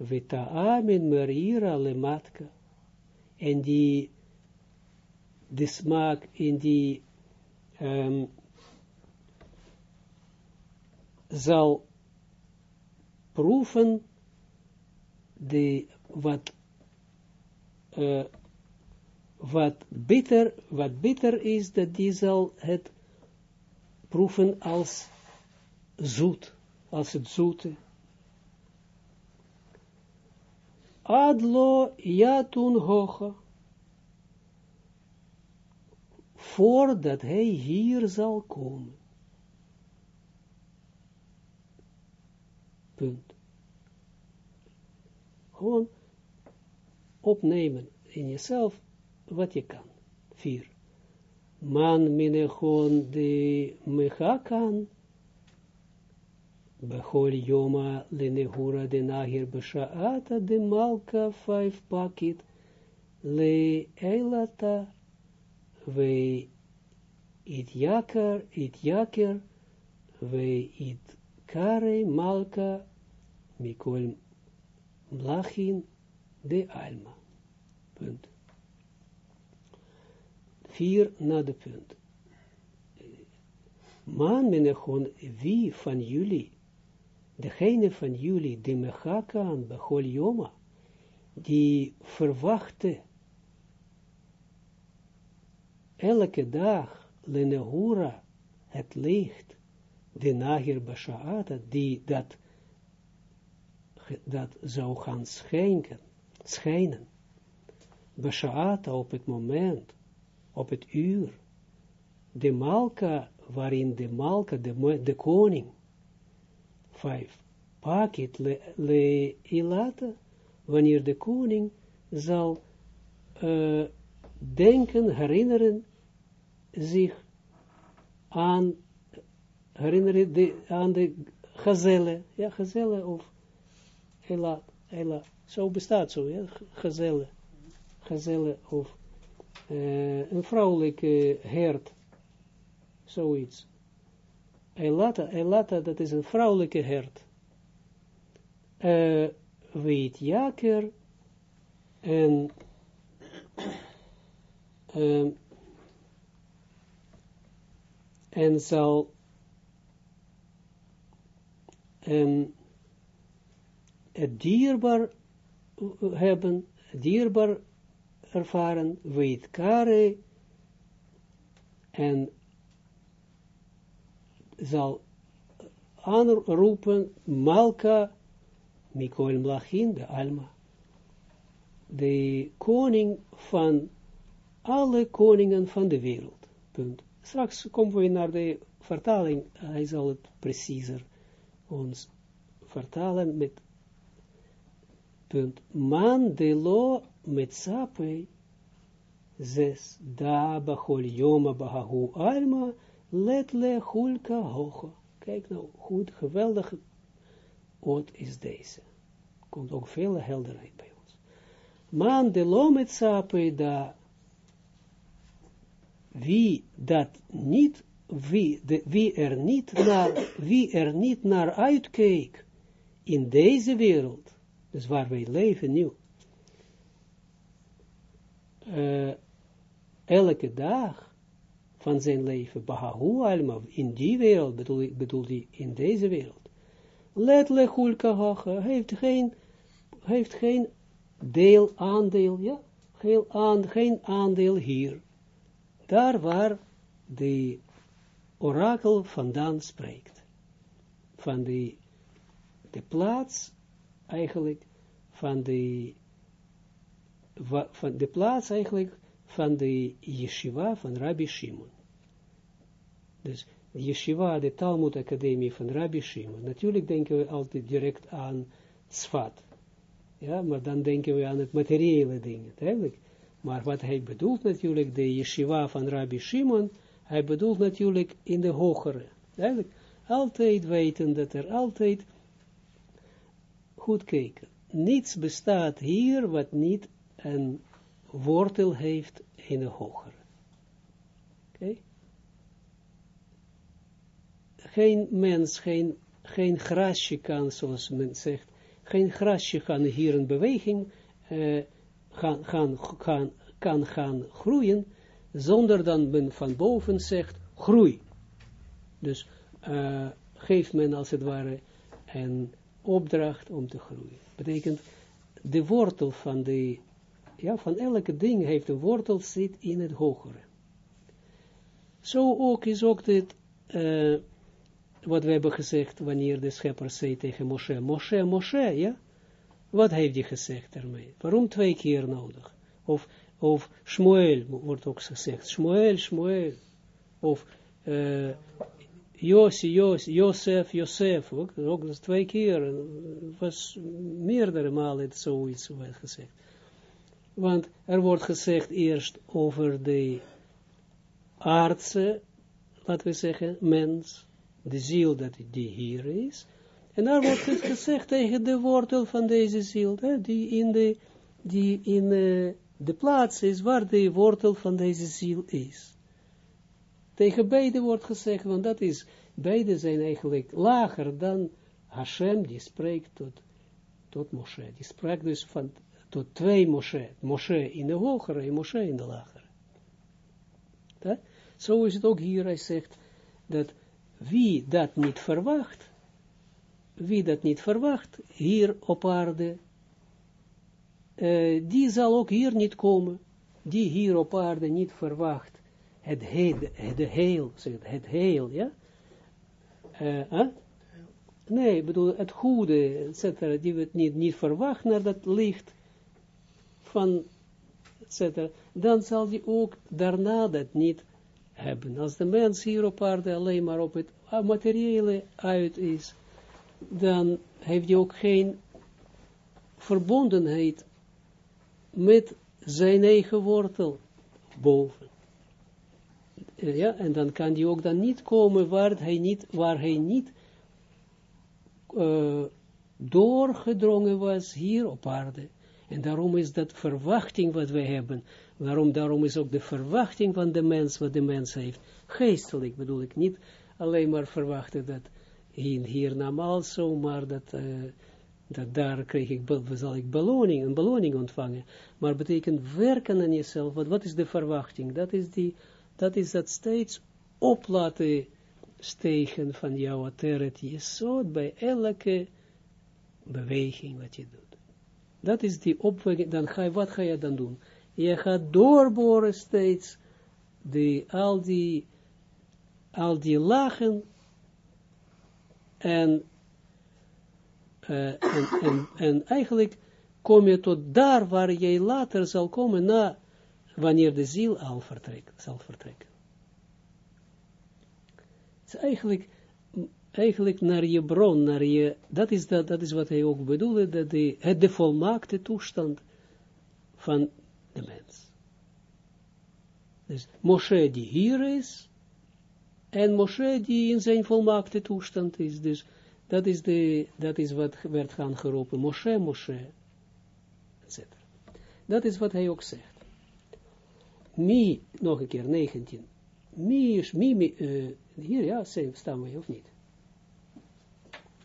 A: Vitaamin merira lematka. En die, de smaak in die, um, zal proeven de, wat, uh, wat bitter, wat bitter is, dat die zal het proeven als zoet, als het zoete. Adlo jatun hocha. Voordat hij hier zal komen. Punt. Gewoon opnemen in jezelf wat je kan. Vier man minechon de mechakan, Bechol yoma lenehura de nagir b'sha'ata de malka vijf pakit le eilata we it yakar, it we it kare malka mikol mlachin de alma. Punt. Vier na de punt. Man menechon, wie van jullie, degene van jullie, de mechakan bechol yoma, die verwachte elke dag lenehura het licht, de nagir bashaata, die dat, dat zou gaan schijnen, schijnen, bashaata op het moment, op het uur, de malka, waarin de malka, de, de koning, vijf, pakket le, le ilata, wanneer de koning zal uh, denken, herinneren, zich aan, herinneren de, aan de gazelle, ja, gazelle of elat, elat, zo bestaat zo, ja, gazelle, gazelle of uh, een vrouwelijke hert, zoiets. Elata, Elata, dat is een vrouwelijke hert. Uh, weet jaker en um, en zal um, het dierbaar hebben, dierbaar ervaren, weet kare, en zal aanroepen, Malka, Mikol Mlachin, de Alma, de koning van alle koningen van de wereld. Straks komen we naar de vertaling, hij zal het preciezer ons vertalen met punt. Man de lo met sape zes da bachol yoma bahahu alma let le hulka hoge. Kijk nou, goed, geweldig oot is deze. Komt ook veel helderheid bij ons. Man de lo da wie dat niet, wie, de, wie, er niet naar, wie er niet naar uitkeek in deze wereld, dus waar wij leven nu, uh, elke dag van zijn leven, Bahahu Alma, in die wereld, bedoel, die in deze wereld, let lechulka heeft geen, heeft geen deel, aandeel, ja, geen, aan, geen aandeel hier. Daar waar de orakel vandaan spreekt. Van de, de plaats, eigenlijk, van de, van de plaats eigenlijk, van de yeshiva van Rabbi Shimon. Dus yeshiva, de Talmud Academie van Rabbi Shimon. Natuurlijk denken we altijd direct aan Sfat. Ja, maar dan denken we aan het materiële dingen, eigenlijk. Maar wat hij bedoelt natuurlijk, de yeshiva van Rabbi Shimon, hij bedoelt natuurlijk in de hogere. Eigenlijk altijd weten dat er altijd, goed kijken, niets bestaat hier wat niet een wortel heeft in de hogere. Oké? Geen mens, geen, geen grasje kan, zoals men zegt, geen grasje kan hier in beweging uh, gaan, gaan, gaan, kan gaan groeien, zonder dan men van boven zegt, groei. Dus uh, geeft men als het ware een opdracht om te groeien. Betekent, de wortel van de, ja, van elke ding heeft een wortel, zit in het hogere. Zo ook is ook dit, uh, wat we hebben gezegd, wanneer de schepper zei tegen Moshe, Moshe, Moshe, ja, wat heeft hij gezegd ermee? Waarom twee keer nodig? Of, of Shmuel wordt ook gezegd. Shmuel, Shmuel. Of uh, Josi, Jos, Josef, Josef. Ook, ook twee keer. was meerdere malen zoiets werd gezegd. Want er wordt gezegd eerst over de aardse, laten we zeggen, mens, de ziel dat die hier is. En daar wordt het gezegd tegen de wortel van deze ziel, hè, die in, de, die in uh, de plaats is waar de wortel van deze ziel is. Tegen beide wordt gezegd, want dat is, beide zijn eigenlijk lager dan Hashem, die spreekt tot, tot Moshe. Die spreekt dus van, tot twee Moshe. Moshe in de hogere en Moshe in de lagere. Zo is het ook hier, hij zegt, dat wie dat niet verwacht, wie dat niet verwacht, hier op aarde, uh, die zal ook hier niet komen, die hier op aarde niet verwacht, het, heil, het heel, het heel, ja? Uh, huh? Nee, bedoel, het goede, et cetera, die we niet, niet verwacht naar dat licht van, et cetera, dan zal die ook daarna dat niet hebben. Als de mens hier op aarde alleen maar op het materiële uit is, dan heeft hij ook geen verbondenheid met zijn eigen wortel boven. Ja, en dan kan hij ook dan niet komen waar hij niet, waar hij niet uh, doorgedrongen was hier op aarde. En daarom is dat verwachting wat wij hebben. Waarom, daarom is ook de verwachting van de mens, wat de mens heeft. Geestelijk bedoel ik niet alleen maar verwachten dat hier, hier nam zo, maar dat, uh, dat daar krijg ik, zal ik beloning, een beloning ontvangen. Maar betekent werken aan jezelf, wat, wat is de verwachting? Dat is, die, dat is dat steeds op laten stegen van jouw ateret jesot bij elke beweging wat je doet. Dat is die opwekking, dan ga je, wat ga je dan doen? Je gaat doorboren steeds die, al die, al die lagen en, uh, en, en, en, eigenlijk kom je tot daar waar jij later zal komen na, wanneer de ziel al vertrekt, zal vertrekken. Het is eigenlijk, eigenlijk naar je bron, naar je, dat is, dat, dat is wat hij ook bedoelde, dat de, het de volmaakte toestand van de mens. Dus Moshe die hier is, en Moshe die in zijn volmaakte toestand is, dus dat is, de, dat is wat werd gaan geroepen, Moshe, Moshe, etc. Dat is wat hij ook zegt. Mi, nog een keer, 19. Mi is, mi, mi uh, hier ja, staan we of niet?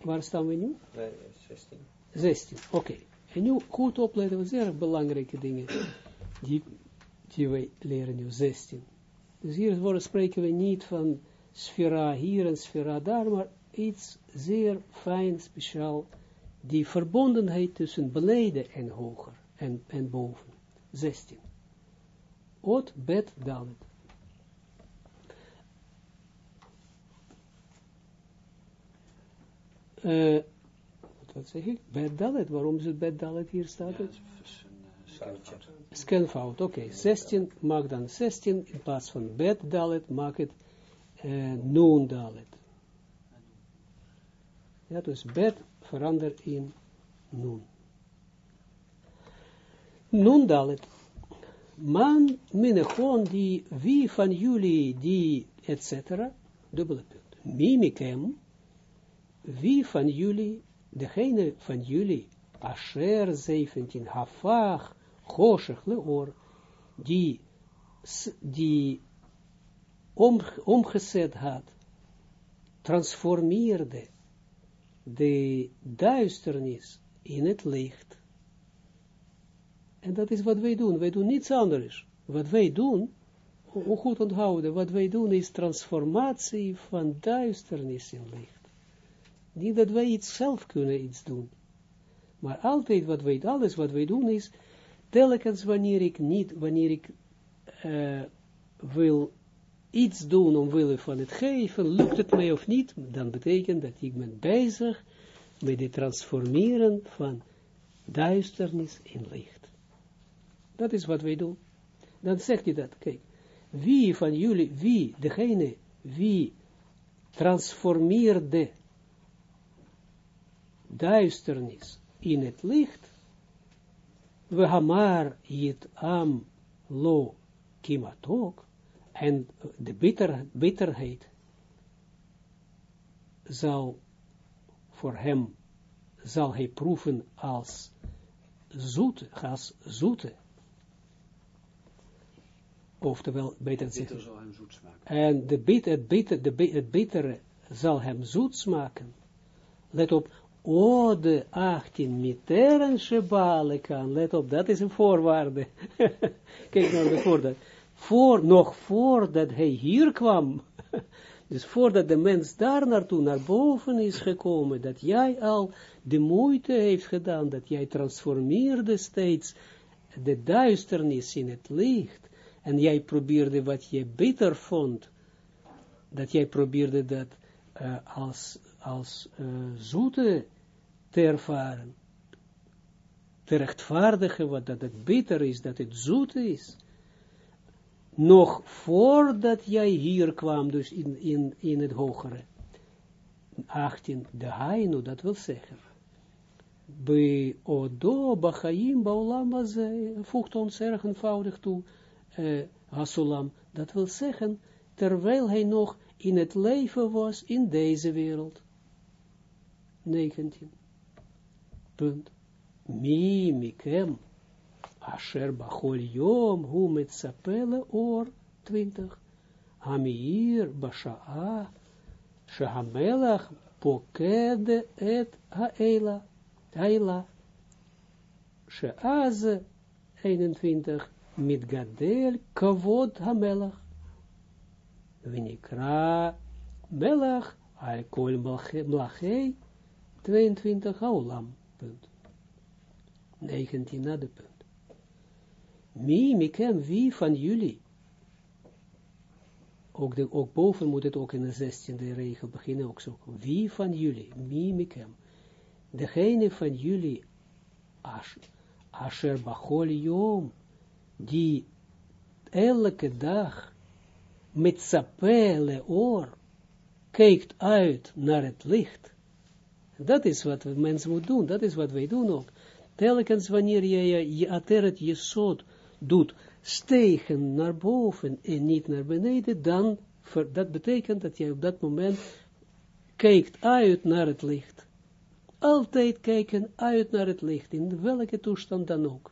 A: Waar staan we nu?
B: Bij 16.
A: 16, oké. Okay. En nu goed opletten, wat zeer belangrijke dingen die, die wij leren nu, 16. Dus hier worden, spreken we niet van sfera hier en sfera daar, maar iets zeer fijn, speciaal, die verbondenheid tussen beneden en hoger en, en boven. 16. Ot bet dalet. Uh, wat zeg ik? Bet dalet, waarom is het bet dalet hier staat het? Ja, Scanfout, oké. Okay. 16, maak dan 16 in plaats van bet dalet, maak het uh, noon dalet. Ja, dus bet verandert in nun. Nun dalet. Man minechon die, wie van jullie die, etc. Dubbele punt. Mimikem, wie van jullie, degene van jullie, Asher 17, Hafach, Choshech leor, die, die om, omgezet had, transformeerde de duisternis in het licht. En dat is wat wij doen. Wij doen niets anders. Wat wij doen, hoe goed onthouden, wat wij doen is transformatie van duisternis in licht. Niet dat wij iets zelf kunnen iets doen. Maar altijd wat wij, alles wat wij doen is, telkens wanneer ik niet, wanneer ik uh, wil iets doen omwille van het geven, lukt het mij of niet, dan betekent dat ik ben bezig met het transformeren van duisternis in licht. Dat is wat wij doen. Dan zegt hij dat, kijk, wie van jullie, wie, degene, wie transformeerde duisternis in het licht, we hamar yit am lo kimatok, en de bitter, bitterheid zal voor hem, zal hij proeven als zoete, als zoete. Oftewel, beter
B: smaken.
A: En de bitter, het, bitter, de, het bittere zal hem zoet smaken. Let op, o de 18 miteren shebale kan. Let op, dat is een voorwaarde. Kijk naar de voorwaarde voor, nog voordat hij hier kwam, dus voordat de mens daar naartoe, naar boven is gekomen, dat jij al de moeite heeft gedaan, dat jij transformeerde steeds de duisternis in het licht, en jij probeerde wat je beter vond, dat jij probeerde dat uh, als, als uh, zoete te ervaren, te rechtvaardigen, wat dat het beter is, dat het zoete is, nog voordat jij hier kwam, dus in, in, in het hogere. 18, de hainu, dat wil zeggen. Bij odo, bachaim, baulam, voegt ons erg eenvoudig toe, uh, hasulam, dat wil zeggen, terwijl hij nog in het leven was in deze wereld. 19. Punt. Mi, mikem, Asher bachol yom hu mitzapele or 20. Hamir basha'a shehamelach poked et ha'ela ha'ela she'az 21 mitgadel kavod hamelach Vinikra melach al kol mlachei 22 haulam punt 19 na de punt Mi, mikem, wie van jullie? Ook, de, ook boven moet het ook in de zestiende regel beginnen, ook zo. Wie van jullie? Mi, mikem. Degene van jullie, asher bachol yom, die elke dag met sapele oor kijkt uit naar het licht. Dat is wat mensen moeten doen, dat is wat wij doen ook. Telkens wanneer je je ateret je soort doet, stegen naar boven en niet naar beneden, dan, dat betekent dat je op dat moment kijkt uit naar het licht. Altijd kijken uit naar het licht, in welke toestand dan ook.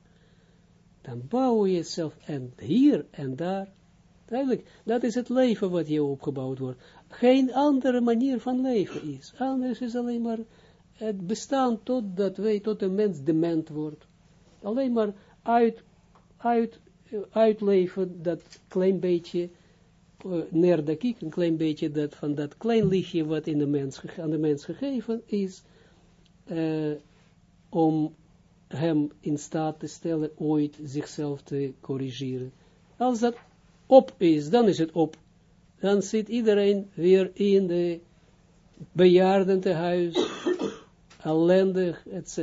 A: Dan bouw je jezelf en hier en daar. Duidelijk, dat is het leven wat je opgebouwd wordt. Geen andere manier van leven is. Anders is alleen maar het bestaan totdat wij, tot een mens dement wordt. Alleen maar uit, uit, uitleven dat klein beetje uh, nerdakiek, een klein beetje dat, van dat klein lichtje wat in de mens, aan de mens gegeven is, uh, om hem in staat te stellen ooit zichzelf te corrigeren. Als dat op is, dan is het op. Dan zit iedereen weer in de bejaardentehuis, ellendig, etc.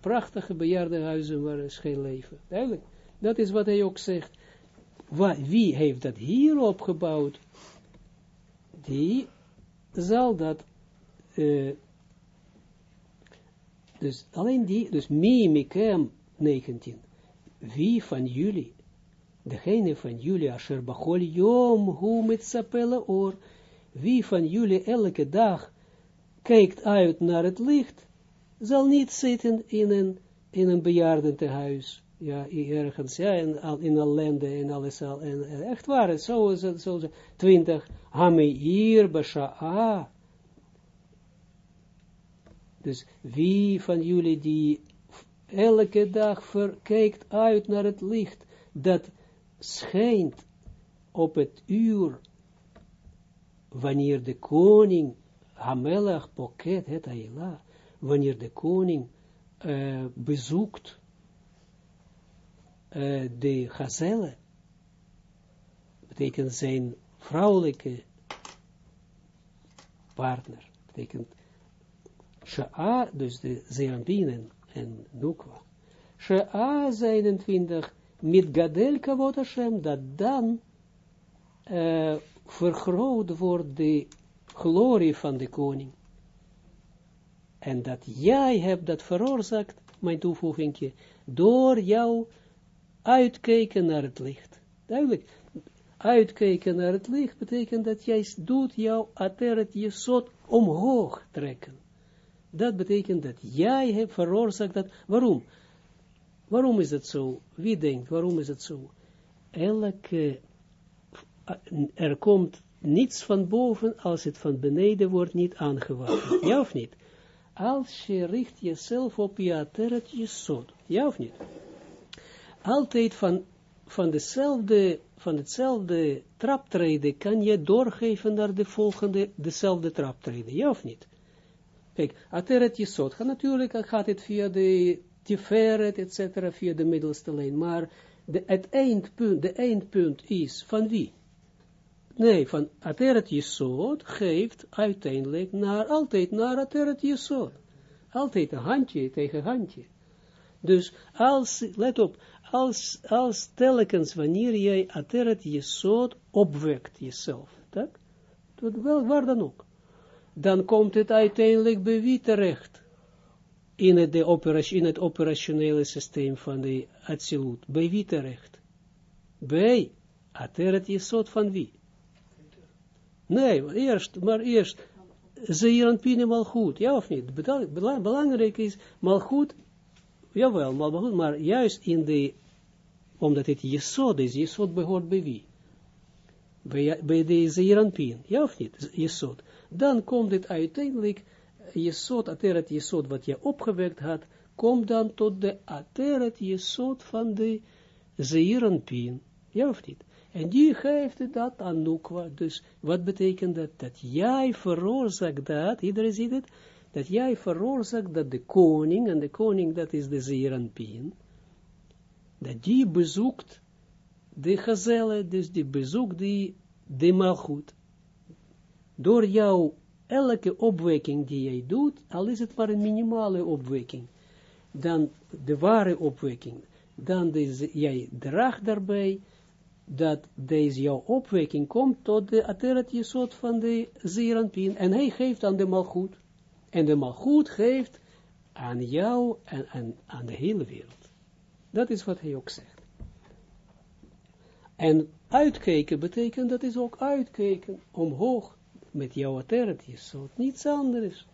A: Prachtige bejaardenhuizen waar is geen leven. Eigenlijk, dat is wat hij ook zegt. wie heeft dat hier opgebouwd? Die zal dat, uh, dus alleen die, dus Mimikem 19. Wie van jullie, degene van jullie, asher bachol yom, hu met sapelle oor, wie van jullie elke dag kijkt uit naar het licht, zal niet zitten in een, in een bejaardentehuis, ja, ergens, ja, in, in ellende en alles al, en, echt waar, zo is het, zo is het, twintig, Hameir Basha'a. Dus wie van jullie die elke dag verkijkt uit naar het licht, dat schijnt op het uur, wanneer de koning Hamelach poket het Aila, wanneer de koning uh, bezoekt uh, de gazelle, betekent zijn vrouwelijke partner, betekent Sha'a, dus de Zerambinen en Nukwa. Sha'a 21, met Gadel Kavot Hashem, dat dan uh, vergroot wordt de glorie van de koning. En dat jij hebt dat veroorzaakt, mijn toevoegingje, door jou uitkijken naar het licht. Duidelijk, uitkijken naar het licht betekent dat jij doet jouw ateret jesot omhoog trekken. Dat betekent dat jij hebt veroorzaakt dat. Waarom? Waarom is het zo? Wie denkt, waarom is het zo? Elke, er komt niets van boven als het van beneden wordt niet aangewakkerd. Ja of niet? Als je richt jezelf op je ateret jesot. Ja of niet? Altijd van, van, dezelfde, van hetzelfde traptreden kan je doorgeven naar de volgende, dezelfde traptreden. Ja of niet? Kijk, ateret jesot. Natuurlijk gaat het via de tiferet, et via de middelste lijn. Maar de, het eindpunt, de eindpunt is van wie? Nee, van Ateret Jesod geeft uiteindelijk naar, altijd naar Ateret Jesod. Altijd een handje tegen handje. Dus als, let op, als, als telkens wanneer jij Ateret Jesod opwekt jezelf, tak? Wel, waar dan ook, dan komt het uiteindelijk bij wie terecht? In het, de in het operationele systeem van de Atsilut. Bij wie terecht? Bij Ateret Jesod van wie? Nee, eerst, maar eerst, Zeeran Pine mal goed, ja of niet? Belangrijk is, mal goed, jawel, mal goed, maar juist in de, omdat het Jesod is, Jesod behoort bij wie? Bij, de ja of niet? Jesod. Dan komt het uiteindelijk, Jesod, Ateret Jesod, wat je opgewekt had, komt dan tot de Ateret Jesod van de Zeeran Pin, ja of niet? En die geeft dat aan Nukwa. Dus wat betekent dat? Dat jij veroorzaakt dat, iedereen ziet het, dat jij veroorzaakt dat de koning, en de koning dat is de Zeranpien, dat die bezoekt de gazelle, dus die bezoekt die de malgoed. Door jouw elke opwekking die jij doet, al is het maar een minimale opwekking, dan de ware opwekking, dan deze, jij draagt daarbij dat deze jouw opwekking komt tot de ateret jesot van de Zeranpin, en hij geeft aan de malgoed, en de malgoed geeft aan jou en, en aan de hele wereld. Dat is wat hij ook zegt. En uitkijken betekent, dat is ook uitkijken omhoog met jouw jesot, niets anders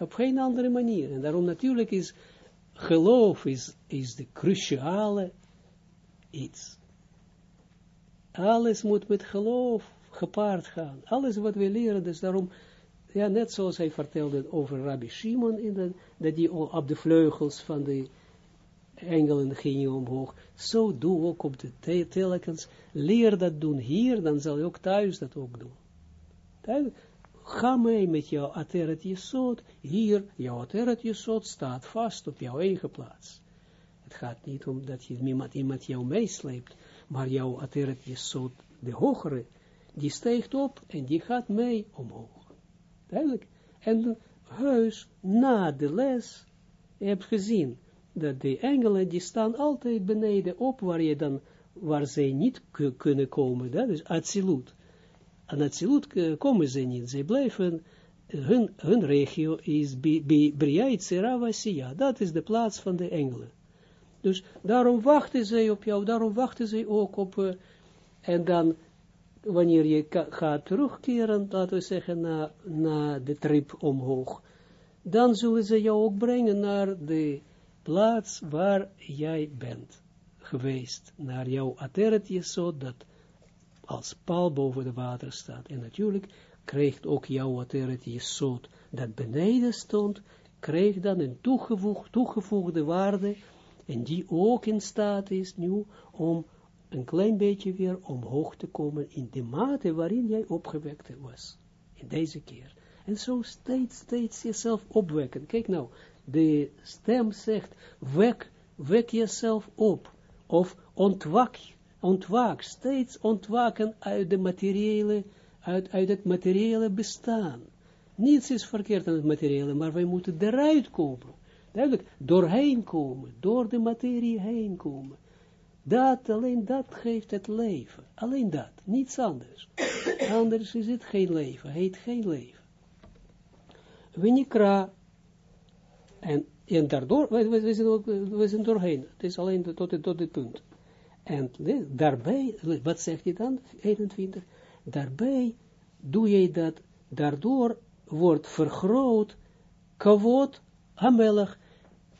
A: op geen andere manier. En daarom natuurlijk is geloof is, is de cruciale iets. Alles moet met geloof gepaard gaan. Alles wat we leren, dus daarom, ja, net zoals hij vertelde over Rabbi Shimon, in de, dat die op de vleugels van de engelen ging omhoog. Zo doe ook op de telekens. Leer dat doen hier, dan zal je ook thuis dat ook doen. Ga mee met jouw ateret jesot. Hier, jouw ateret jesot staat vast op jouw eigen plaats. Het gaat niet om dat je iemand, iemand jou meesleept, maar jouw ateret jesot, de hogere, die stijgt op en die gaat mee omhoog. Duidelijk. En huis, na de les, je hebt gezien, dat de engelen, die staan altijd beneden op, waar je dan, waar zij niet kunnen komen, dat is absoluut aan Atsilut komen ze niet. Ze blijven, hun, hun regio is Briait Siya. Dat is de plaats van de engelen. Dus daarom wachten zij op jou, daarom wachten zij ook op, uh, en dan, wanneer je gaat terugkeren, laten we zeggen, na, na de trip omhoog, dan zullen ze jou ook brengen naar de plaats waar jij bent geweest, naar jouw ateret dat als paal boven de water staat. En natuurlijk krijgt ook jouw ateret jesot dat beneden stond, kreeg dan een toegevoegd, toegevoegde waarde, en die ook in staat is nu om een klein beetje weer omhoog te komen in de mate waarin jij opgewekt was. In deze keer. En zo steeds, steeds jezelf opwekken. Kijk nou, de stem zegt, wek, wek jezelf op. Of ontwak ontwaak, steeds ontwaken uit, de materiële, uit, uit het materiële bestaan. Niets is verkeerd aan het materiële, maar wij moeten eruit komen. Duidelijk, doorheen komen, door de materie heen komen. Dat, alleen dat geeft het leven. Alleen dat, niets anders. anders is het geen leven, heet geen leven. Wenikra, en, en daardoor, we, zijn ook, doorheen, het is alleen tot, tot dit punt. En daarbij, wat zegt hij dan, 21, daarbij doe je dat, daardoor wordt vergroot, kavot, amelach,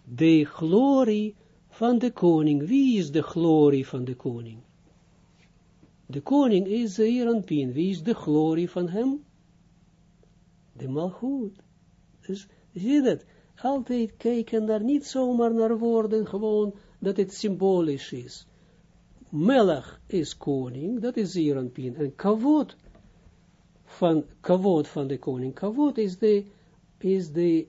A: de glorie van de koning. Wie is de glorie van de koning? De koning is Zeranpin. Wie is de glorie van hem? De malgoed. Dus zie je dat? Altijd kijken naar, niet zomaar naar woorden, gewoon dat het symbolisch is. Melach is koning, dat is Zeranpin, en kavod van, kavod van de koning, kavod is de, is de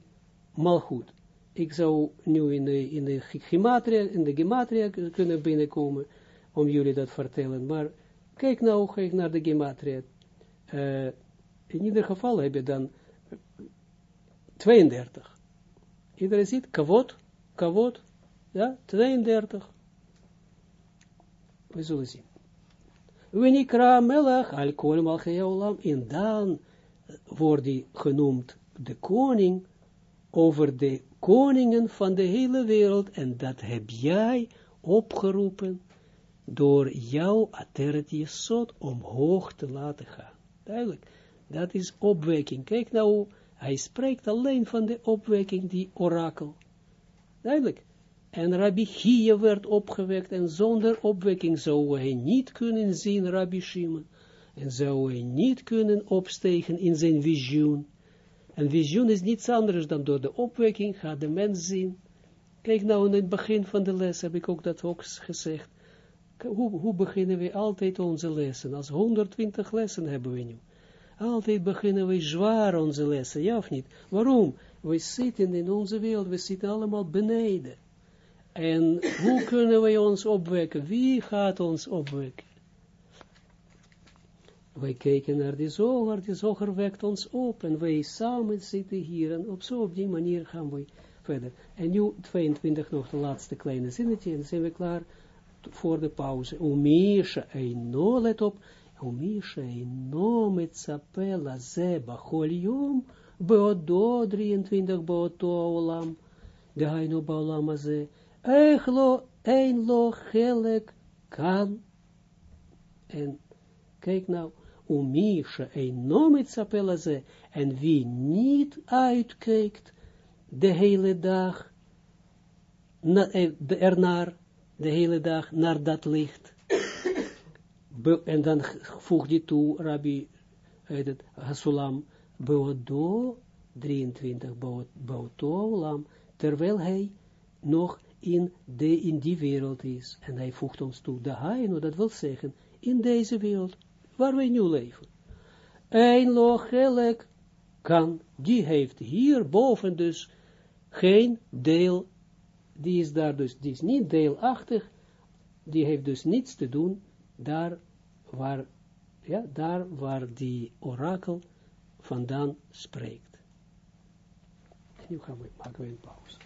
A: malchut. Ik zou nu in de, in de gematria, in de gematria kunnen binnenkomen, om jullie dat vertellen, maar kijk nou, kijk naar de gematria. Uh, in ieder geval heb je dan 32. Iedereen ziet, kavod, kavod, ja, 32. We zullen zien. Wenikra melach al kol malchei En dan wordt hij genoemd de koning over de koningen van de hele wereld. En dat heb jij opgeroepen door jouw ateret jesot omhoog te laten gaan. Duidelijk. Dat is opwekking. Kijk nou, hij spreekt alleen van de opwekking, die orakel. Duidelijk. En Rabbi Chia werd opgewekt en zonder opwekking zou hij niet kunnen zien Rabbi Shimon. En zou hij niet kunnen opstegen in zijn visioen. En visioen is niets anders dan door de opwekking gaat de mens zien. Kijk nou in het begin van de les heb ik ook dat ook gezegd. Hoe, hoe beginnen we altijd onze lessen? Als 120 lessen hebben we nu. Altijd beginnen we zwaar onze lessen, ja of niet? Waarom? We zitten in onze wereld, we zitten allemaal beneden. En hoe kunnen wij ons opwekken? Wie gaat ons opwekken? Wij kijken naar die zoger, die zoger wekt ons op en wij samen zitten hier en op zo op die manier gaan wij verder. En nu 22 nog de laatste kleine zinnetje en dan zijn we klaar voor de pauze. Umisha eino, let op, Umisha eino met sapela ze bachol yom, beodo 23 beoto olam, gehaino baolam ze, echlo, kan, en kijk nou, Umisha eino met sapela ze, en wie niet uitkijkt, de hele dag, na, ernaar, de hele dag naar dat licht. En dan voeg je toe, Rabbi het Hasulam, Beodo 23, Beodo terwijl hij nog in, de, in die wereld is. En hij voegt ons toe, de Haino, dat wil zeggen, in deze wereld, waar wij nu leven. Een lochelek kan, die heeft hier boven dus geen deel die is daar dus, die is niet deelachtig, die heeft dus niets te doen daar waar, ja, daar waar die orakel vandaan spreekt. En nu gaan we, maken we een pauze.